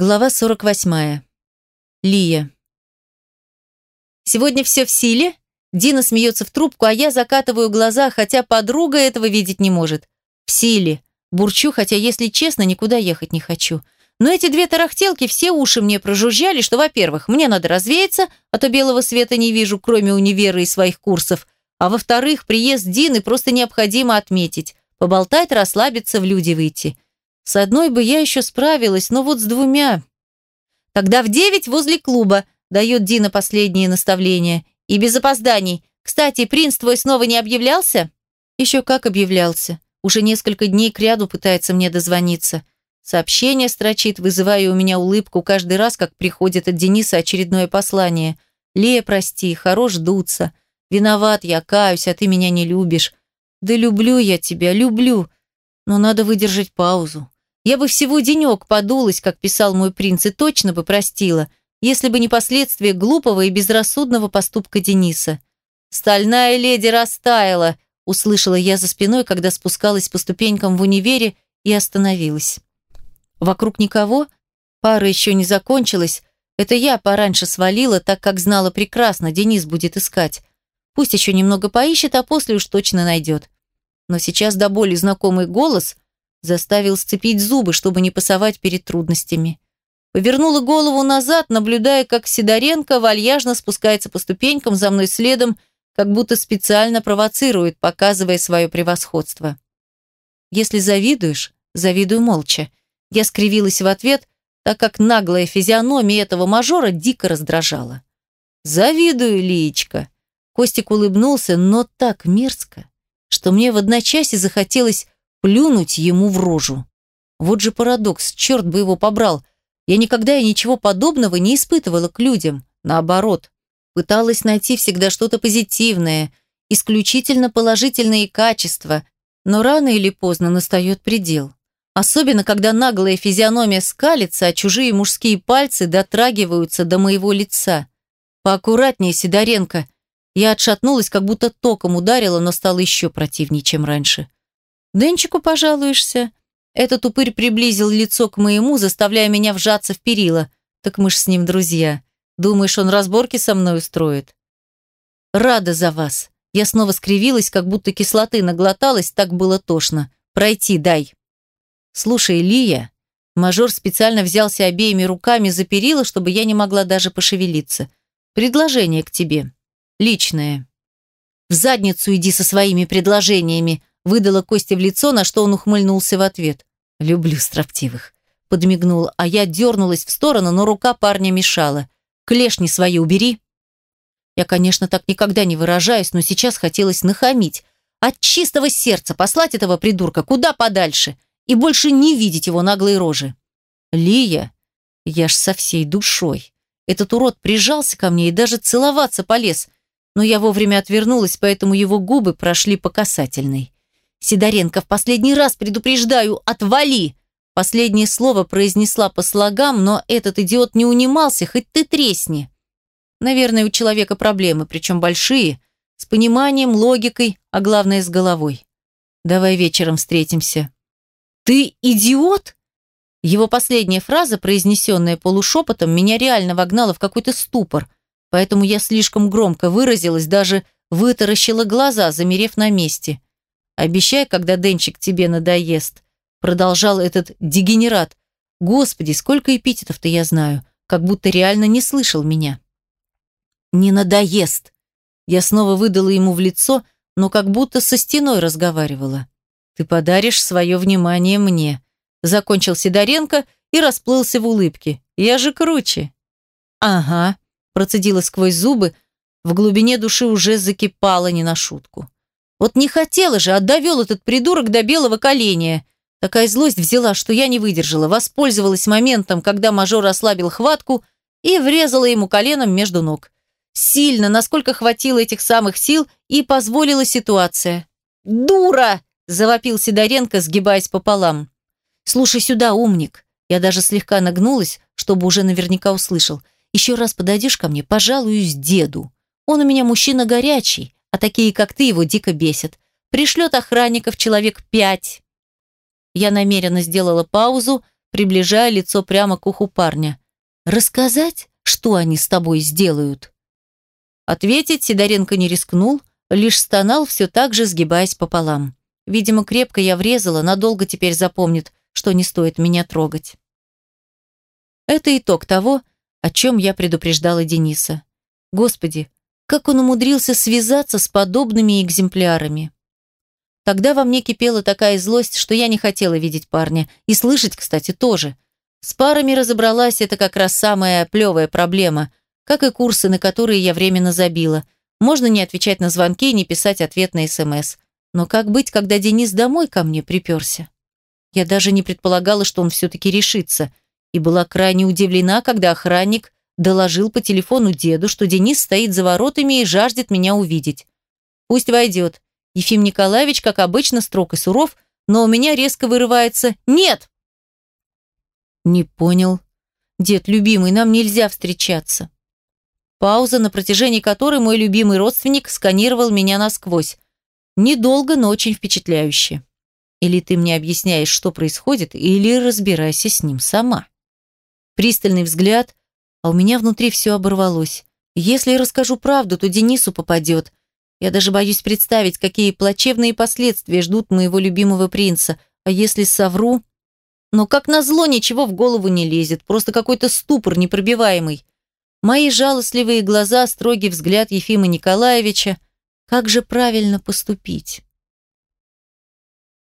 Глава 48. Лия. Сегодня все в силе? Дина смеется в трубку, а я закатываю глаза, хотя подруга этого видеть не может. В силе. Бурчу, хотя, если честно, никуда ехать не хочу. Но эти две тарахтелки все уши мне прожужжали, что, во-первых, мне надо развеяться, а то белого света не вижу, кроме универа и своих курсов, а во-вторых, приезд Дины просто необходимо отметить. Поболтать, расслабиться, в люди выйти. С одной бы я еще справилась, но вот с двумя... Тогда в девять возле клуба, дает Дина последние наставления. И без опозданий. Кстати, принц твой снова не объявлялся? Еще как объявлялся. Уже несколько дней кряду пытается мне дозвониться. Сообщение строчит, вызывая у меня улыбку каждый раз, как приходит от Дениса очередное послание. «Лея, прости, хорош дуться. Виноват я, каюсь, а ты меня не любишь. Да люблю я тебя, люблю. Но надо выдержать паузу. Я бы всего денек подулась, как писал мой принц, и точно бы простила, если бы не последствия глупого и безрассудного поступка Дениса. «Стальная леди растаяла», – услышала я за спиной, когда спускалась по ступенькам в универе и остановилась. Вокруг никого, пара еще не закончилась, это я пораньше свалила, так как знала прекрасно, Денис будет искать. Пусть еще немного поищет, а после уж точно найдет. Но сейчас до боли знакомый голос – Заставил сцепить зубы, чтобы не пасовать перед трудностями. Повернула голову назад, наблюдая, как Сидоренко вальяжно спускается по ступенькам за мной следом, как будто специально провоцирует, показывая свое превосходство. Если завидуешь, завидуй молча. Я скривилась в ответ, так как наглая физиономия этого мажора дико раздражала. «Завидую, Лиечка!» Костик улыбнулся, но так мерзко, что мне в одночасье захотелось плюнуть ему в рожу. Вот же парадокс, черт бы его побрал. Я никогда и ничего подобного не испытывала к людям. Наоборот, пыталась найти всегда что-то позитивное, исключительно положительные качества, но рано или поздно настает предел. Особенно, когда наглая физиономия скалится, а чужие мужские пальцы дотрагиваются до моего лица. Поаккуратнее, Сидоренко. Я отшатнулась, как будто током ударила, но стало еще противнее, чем раньше. Денчику пожалуешься?» Этот упырь приблизил лицо к моему, заставляя меня вжаться в перила. Так мы ж с ним друзья. Думаешь, он разборки со мной устроит? Рада за вас. Я снова скривилась, как будто кислоты наглоталась, так было тошно. Пройти дай. Слушай, Лия, мажор специально взялся обеими руками за перила, чтобы я не могла даже пошевелиться. Предложение к тебе. Личное. В задницу иди со своими предложениями, Выдала Косте в лицо, на что он ухмыльнулся в ответ. «Люблю строптивых». Подмигнул, а я дернулась в сторону, но рука парня мешала. «Клешни свои убери». Я, конечно, так никогда не выражаюсь, но сейчас хотелось нахамить. От чистого сердца послать этого придурка куда подальше и больше не видеть его наглой рожи. Лия, я ж со всей душой. Этот урод прижался ко мне и даже целоваться полез, но я вовремя отвернулась, поэтому его губы прошли по касательной. Сидоренко, в последний раз предупреждаю, отвали!» Последнее слово произнесла по слогам, но этот идиот не унимался, хоть ты тресни. Наверное, у человека проблемы, причем большие, с пониманием, логикой, а главное, с головой. Давай вечером встретимся. «Ты идиот?» Его последняя фраза, произнесенная полушепотом, меня реально вогнала в какой-то ступор, поэтому я слишком громко выразилась, даже вытаращила глаза, замерев на месте. Обещай, когда Денчик тебе надоест. Продолжал этот дегенерат. Господи, сколько эпитетов-то я знаю. Как будто реально не слышал меня. Не надоест. Я снова выдала ему в лицо, но как будто со стеной разговаривала. Ты подаришь свое внимание мне. Закончил Сидоренко и расплылся в улыбке. Я же круче. Ага, процедила сквозь зубы, в глубине души уже закипала не на шутку. Вот не хотела же, а довел этот придурок до белого коленя. Такая злость взяла, что я не выдержала, воспользовалась моментом, когда мажор ослабил хватку и врезала ему коленом между ног. Сильно, насколько хватило этих самых сил, и позволила ситуация. «Дура!» – завопил Сидоренко, сгибаясь пополам. «Слушай сюда, умник!» Я даже слегка нагнулась, чтобы уже наверняка услышал. «Еще раз подойдешь ко мне, пожалуюсь деду. Он у меня мужчина горячий, а такие, как ты, его дико бесят. Пришлет охранников человек пять. Я намеренно сделала паузу, приближая лицо прямо к уху парня. «Рассказать, что они с тобой сделают?» Ответить Сидоренко не рискнул, лишь стонал, все так же сгибаясь пополам. Видимо, крепко я врезала, надолго теперь запомнит, что не стоит меня трогать. Это итог того, о чем я предупреждала Дениса. Господи, как он умудрился связаться с подобными экземплярами. Тогда во мне кипела такая злость, что я не хотела видеть парня. И слышать, кстати, тоже. С парами разобралась, это как раз самая плевая проблема, как и курсы, на которые я временно забила. Можно не отвечать на звонки и не писать ответ на СМС. Но как быть, когда Денис домой ко мне приперся? Я даже не предполагала, что он все-таки решится, и была крайне удивлена, когда охранник доложил по телефону деду, что Денис стоит за воротами и жаждет меня увидеть. Пусть войдет. Ефим Николаевич, как обычно, строг и суров, но у меня резко вырывается «Нет!» Не понял. Дед, любимый, нам нельзя встречаться. Пауза, на протяжении которой мой любимый родственник сканировал меня насквозь. Недолго, но очень впечатляюще. Или ты мне объясняешь, что происходит, или разбирайся с ним сама. Пристальный взгляд, а у меня внутри все оборвалось. Если я расскажу правду, то Денису попадет. Я даже боюсь представить, какие плачевные последствия ждут моего любимого принца. А если совру... Но как назло ничего в голову не лезет, просто какой-то ступор непробиваемый. Мои жалостливые глаза, строгий взгляд Ефима Николаевича. Как же правильно поступить?